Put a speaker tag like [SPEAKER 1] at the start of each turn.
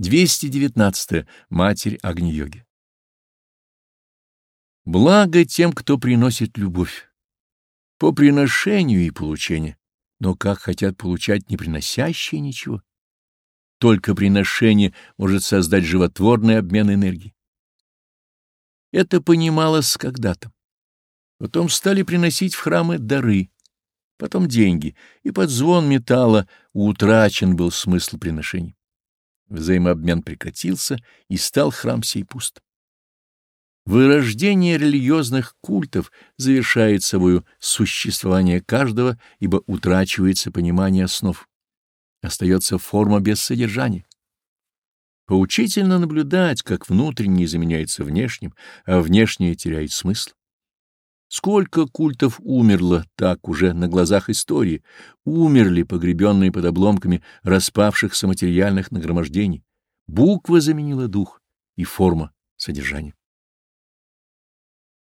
[SPEAKER 1] 219. -е. Матерь Агни-йоги. Благо тем, кто приносит любовь. По приношению и получению. Но как хотят получать не приносящие ничего? Только приношение может создать животворный обмен энергии. Это понималось когда-то. Потом стали приносить в храмы дары, потом деньги, и под звон металла утрачен был смысл приношений. Взаимообмен прекратился, и стал храм сей пуст. Вырождение религиозных культов завершает собою существование каждого, ибо утрачивается понимание основ. Остается форма без содержания. Поучительно наблюдать, как внутреннее заменяется внешним, а внешнее теряет смысл. Сколько культов умерло так уже на глазах истории, умерли, погребенные под обломками распавшихся материальных нагромождений. Буква заменила дух и форма содержания.